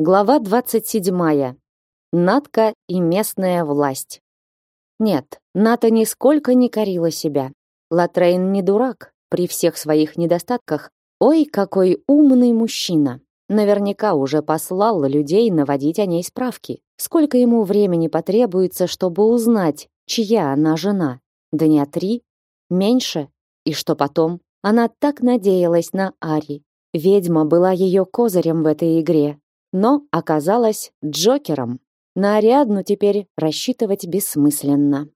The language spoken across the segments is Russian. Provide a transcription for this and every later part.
Глава 27. Натка и местная власть. Нет, Ната нисколько не корила себя. Латрейн не дурак, при всех своих недостатках. Ой, какой умный мужчина. Наверняка уже послал людей наводить о ней справки. Сколько ему времени потребуется, чтобы узнать, чья она жена? Дня три? Меньше? И что потом? Она так надеялась на Ари. Ведьма была ее козырем в этой игре, но оказалась Джокером. На Ариадну теперь рассчитывать бессмысленно.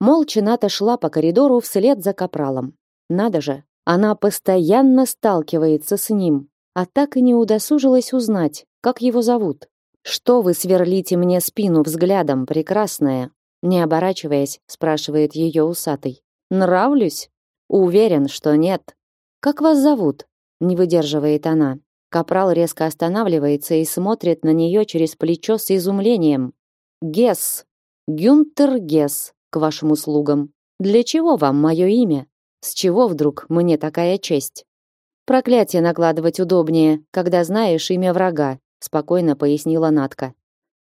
Молча Ната шла по коридору вслед за капралом. Надо же, она постоянно сталкивается с ним, а так и не удосужилась узнать, как его зовут. «Что вы сверлите мне спину взглядом, прекрасная?» Не оборачиваясь, спрашивает ее усатый. «Нравлюсь?» «Уверен, что нет». «Как вас зовут?» Не выдерживает она. Капрал резко останавливается и смотрит на нее через плечо с изумлением. Гесс. Гюнтер Гесс, к вашим услугам. Для чего вам мое имя? С чего вдруг мне такая честь? Проклятие накладывать удобнее, когда знаешь имя врага, спокойно пояснила Натка.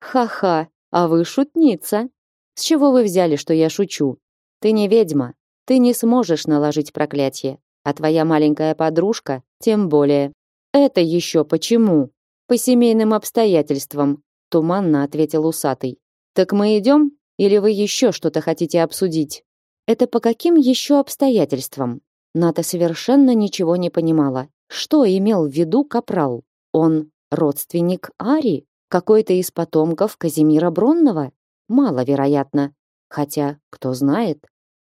Ха-ха, а вы шутница. С чего вы взяли, что я шучу? Ты не ведьма, ты не сможешь наложить проклятие, а твоя маленькая подружка тем более. Это еще почему? По семейным обстоятельствам, туманно ответил усатый. Так мы идем или вы еще что-то хотите обсудить? Это по каким еще обстоятельствам? Ната совершенно ничего не понимала. Что имел в виду капрал? Он родственник Ари? Какой-то из потомков Казимира Бронного? Маловероятно. Хотя, кто знает?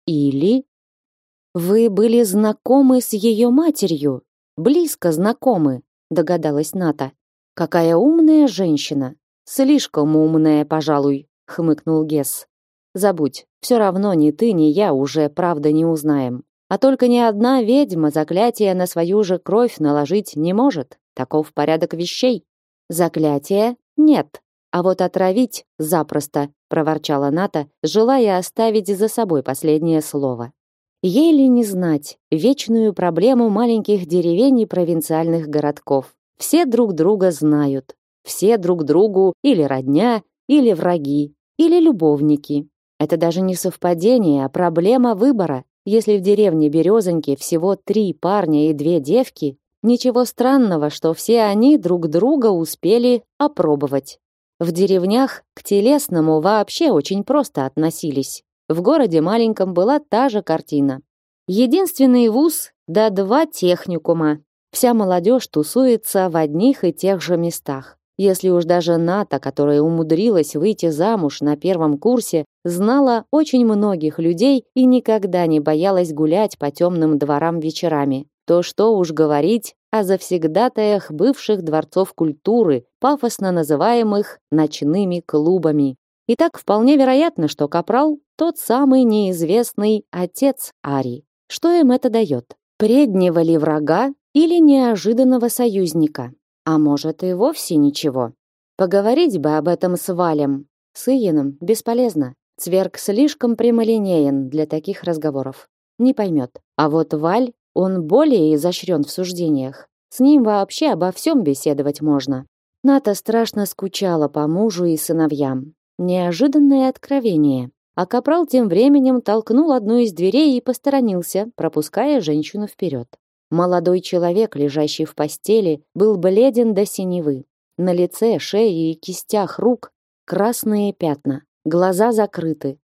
Или... Вы были знакомы с ее матерью? Близко знакомы, догадалась Ната. Какая умная женщина. Слишком умная, пожалуй, хмыкнул Гесс. Забудь, все равно ни ты, ни я уже правда не узнаем. А только ни одна ведьма заклятие на свою же кровь наложить не может. Таков порядок вещей. Заклятие нет, а вот отравить запросто, проворчала Ната, желая оставить за собой последнее слово. Ей ли не знать вечную проблему маленьких деревень и провинциальных городков? Все друг друга знают. Все друг другу или родня, или враги, или любовники. Это даже не совпадение, а проблема выбора. Если в деревне Березоньки всего три парня и две девки, ничего странного, что все они друг друга успели опробовать. В деревнях к телесному вообще очень просто относились. В городе маленьком была та же картина. Единственный вуз да два техникума. Вся молодежь тусуется в одних и тех же местах. Если уж даже Ната, которая умудрилась выйти замуж на первом курсе, знала очень многих людей и никогда не боялась гулять по темным дворам вечерами, то что уж говорить о завсегдатаях бывших дворцов культуры, пафосно называемых ночными клубами. И так вполне вероятно, что Капрал тот самый неизвестный отец Ари. Что им это дает? Преднего ли врага или неожиданного союзника? А может и вовсе ничего? Поговорить бы об этом с Валем. С Иеном бесполезно. Цверк слишком прямолинеен для таких разговоров. Не поймет. А вот Валь, он более изощрен в суждениях. С ним вообще обо всем беседовать можно. Ната страшно скучала по мужу и сыновьям. Неожиданное откровение. А капрал тем временем толкнул одну из дверей и посторонился, пропуская женщину вперед. Молодой человек, лежащий в постели, был бледен до синевы. На лице, шее и кистях рук красные пятна, глаза закрыты.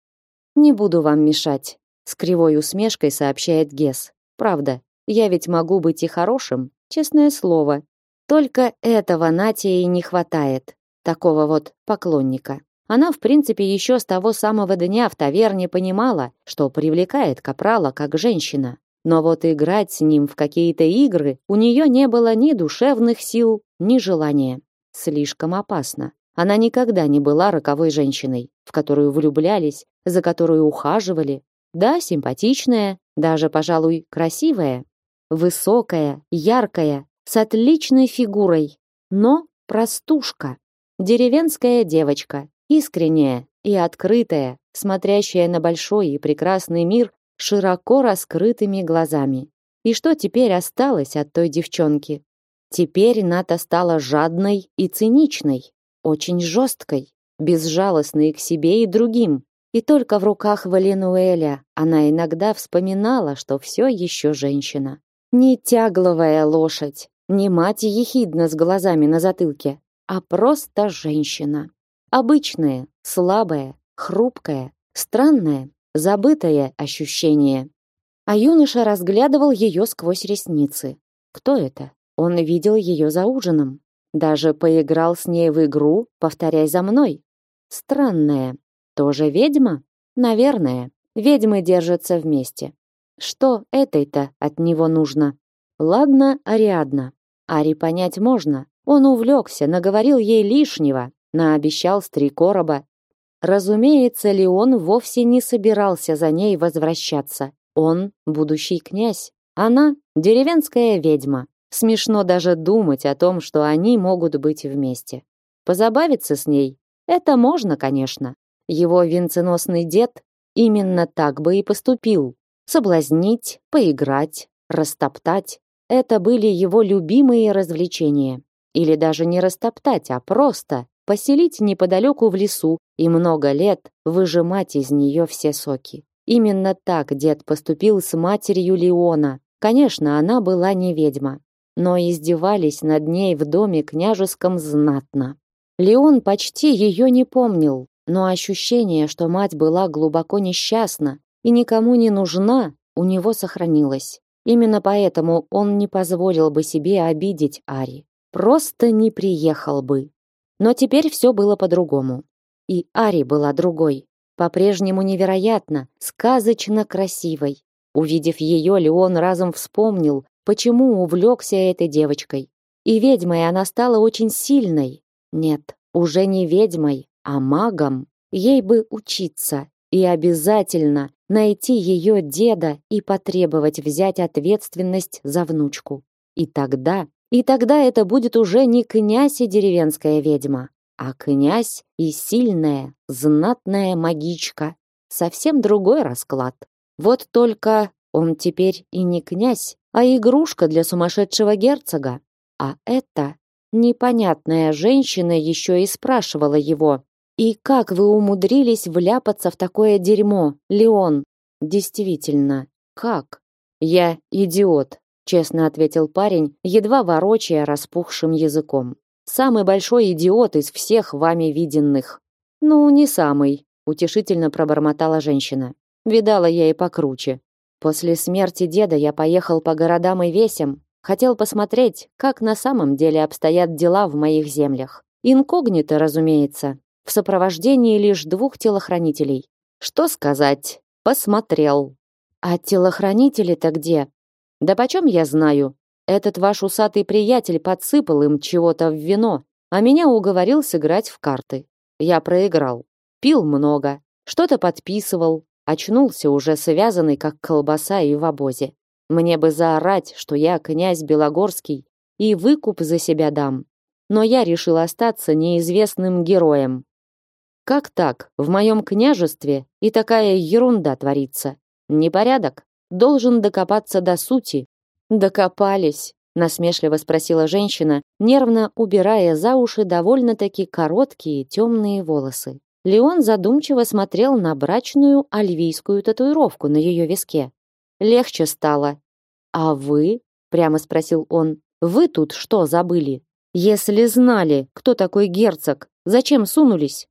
«Не буду вам мешать», — с кривой усмешкой сообщает Гес. «Правда, я ведь могу быть и хорошим, честное слово. Только этого Нате и не хватает, такого вот поклонника». Она, в принципе, еще с того самого дня в таверне понимала, что привлекает Капрала как женщина. Но вот играть с ним в какие-то игры у нее не было ни душевных сил, ни желания. Слишком опасно. Она никогда не была роковой женщиной, в которую влюблялись, за которую ухаживали. Да, симпатичная, даже, пожалуй, красивая. Высокая, яркая, с отличной фигурой. Но простушка. Деревенская девочка, искренняя и открытая, смотрящая на большой и прекрасный мир широко раскрытыми глазами. И что теперь осталось от той девчонки? Теперь Ната стала жадной и циничной, очень жесткой, безжалостной к себе и другим. И только в руках Валенуэля она иногда вспоминала, что все еще женщина. Не тягловая лошадь, не мать ехидна с глазами на затылке, а просто женщина. Обычная, слабая, хрупкая, странное, забытое ощущение. А юноша разглядывал ее сквозь ресницы. Кто это? Он видел ее за ужином. Даже поиграл с ней в игру «Повторяй за мной». Странная. Тоже ведьма? Наверное. Ведьмы держатся вместе. Что этой-то от него нужно? Ладно, Ариадна. Ари понять можно. Он увлекся, наговорил ей лишнего, наобещал с три короба. Разумеется ли он вовсе не собирался за ней возвращаться. Он будущий князь, она деревенская ведьма. Смешно даже думать о том, что они могут быть вместе. Позабавиться с ней это можно, конечно. Его венценосный дед именно так бы и поступил. Соблазнить, поиграть, растоптать это были его любимые развлечения. Или даже не растоптать, а просто поселить неподалеку в лесу и много лет выжимать из нее все соки. Именно так дед поступил с матерью Леона. Конечно, она была не ведьма, но издевались над ней в доме княжеском знатно. Леон почти ее не помнил, но ощущение, что мать была глубоко несчастна и никому не нужна, у него сохранилось. Именно поэтому он не позволил бы себе обидеть Ари. Просто не приехал бы. Но теперь все было по-другому. И Ари была другой. По-прежнему невероятно, сказочно красивой. Увидев ее, Леон разом вспомнил, почему увлекся этой девочкой. И ведьмой она стала очень сильной. Нет, уже не ведьмой, а магом. Ей бы учиться. И обязательно найти ее деда и потребовать взять ответственность за внучку. И тогда и тогда это будет уже не князь и деревенская ведьма, а князь и сильная, знатная магичка. Совсем другой расклад. Вот только он теперь и не князь, а игрушка для сумасшедшего герцога. А эта непонятная женщина еще и спрашивала его, «И как вы умудрились вляпаться в такое дерьмо, Леон?» «Действительно, как?» «Я идиот», честно ответил парень, едва ворочая распухшим языком. Самый большой идиот из всех вами виденных. Ну, не самый, утешительно пробормотала женщина. Видала я и покруче. После смерти деда я поехал по городам и весям, хотел посмотреть, как на самом деле обстоят дела в моих землях. Инкогнито, разумеется, в сопровождении лишь двух телохранителей. Что сказать? Посмотрел. А телохранители-то где? Да почем я знаю? Этот ваш усатый приятель подсыпал им чего-то в вино, а меня уговорил сыграть в карты. Я проиграл. Пил много, что-то подписывал, очнулся уже связанный, как колбаса и в обозе. Мне бы заорать, что я князь Белогорский и выкуп за себя дам. Но я решил остаться неизвестным героем. Как так? В моем княжестве и такая ерунда творится. Непорядок? Должен докопаться до сути. Докопались, насмешливо спросила женщина, нервно убирая за уши довольно-таки короткие темные волосы. Леон задумчиво смотрел на брачную альвийскую татуировку на ее виске. Легче стало. А вы? прямо спросил он. Вы тут что забыли? Если знали, кто такой герцог, зачем сунулись?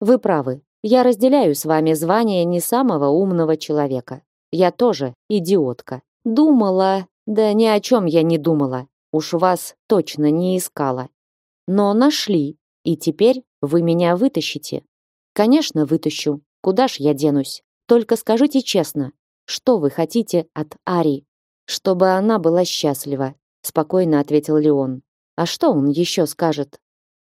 Вы правы. Я разделяю с вами звание не самого умного человека. Я тоже идиотка. Думала, да ни о чем я не думала. Уж вас точно не искала. Но нашли, и теперь вы меня вытащите. Конечно, вытащу. Куда ж я денусь? Только скажите честно, что вы хотите от Ари? Чтобы она была счастлива, спокойно ответил Леон. А что он еще скажет?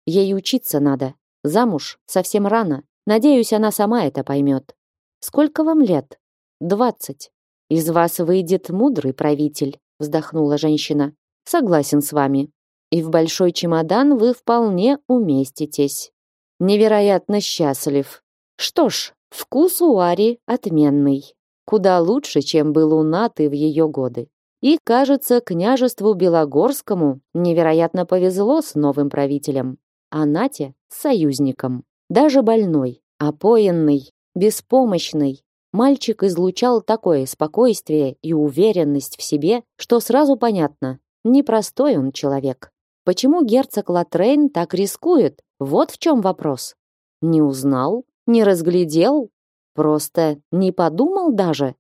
Ей учиться надо. Замуж совсем рано. Надеюсь, она сама это поймет. Сколько вам лет? «Двадцать. Из вас выйдет мудрый правитель», вздохнула женщина. «Согласен с вами. И в большой чемодан вы вполне уместитесь. Невероятно счастлив. Что ж, вкус у Ари отменный. Куда лучше, чем был у Наты в ее годы. И, кажется, княжеству Белогорскому невероятно повезло с новым правителем, а Нате — союзником. Даже больной, опоенный, беспомощный, мальчик излучал такое спокойствие и уверенность в себе, что сразу понятно, непростой он человек. Почему герцог Латрейн так рискует? Вот в чем вопрос. Не узнал? Не разглядел? Просто не подумал даже?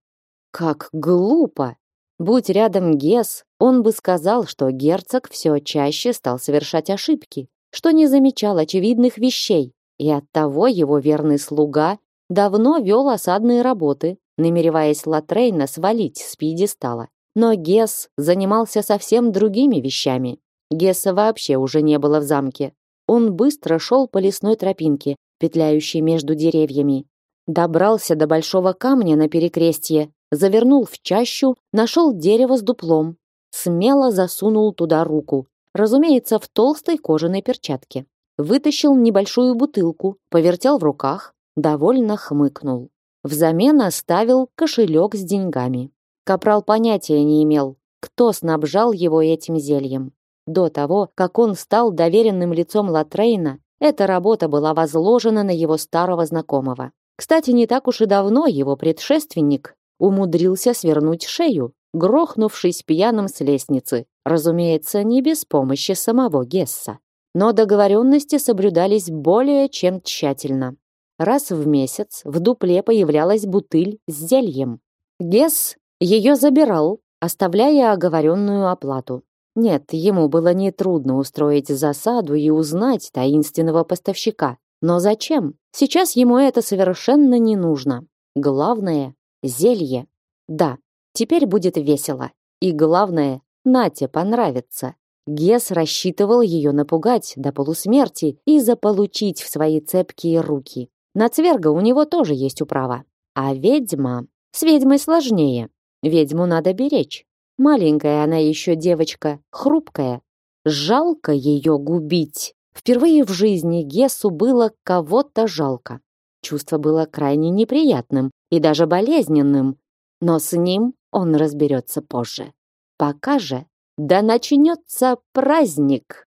Как глупо! Будь рядом Гес, он бы сказал, что герцог все чаще стал совершать ошибки, что не замечал очевидных вещей, и оттого его верный слуга давно вел осадные работы, намереваясь Латрейна свалить с пьедестала. Но Гес занимался совсем другими вещами. Гесса вообще уже не было в замке. Он быстро шел по лесной тропинке, петляющей между деревьями. Добрался до большого камня на перекрестье, завернул в чащу, нашел дерево с дуплом, смело засунул туда руку, разумеется, в толстой кожаной перчатке. Вытащил небольшую бутылку, повертел в руках, довольно хмыкнул. Взамен оставил кошелек с деньгами. Капрал понятия не имел, кто снабжал его этим зельем. До того, как он стал доверенным лицом Латрейна, эта работа была возложена на его старого знакомого. Кстати, не так уж и давно его предшественник умудрился свернуть шею, грохнувшись пьяным с лестницы, разумеется, не без помощи самого Гесса. Но договоренности соблюдались более чем тщательно. Раз в месяц в дупле появлялась бутыль с зельем. Гесс ее забирал, оставляя оговоренную оплату. Нет, ему было нетрудно устроить засаду и узнать таинственного поставщика. Но зачем? Сейчас ему это совершенно не нужно. Главное Зелье. Да, теперь будет весело. И главное, Нате понравится. Гес рассчитывал ее напугать до полусмерти и заполучить в свои цепкие руки. На цверга у него тоже есть управа. А ведьма... С ведьмой сложнее. Ведьму надо беречь. Маленькая она еще девочка, хрупкая. Жалко ее губить. Впервые в жизни Гесу было кого-то жалко. Чувство было крайне неприятным, и даже болезненным, но с ним он разберется позже. Пока же да начнется праздник.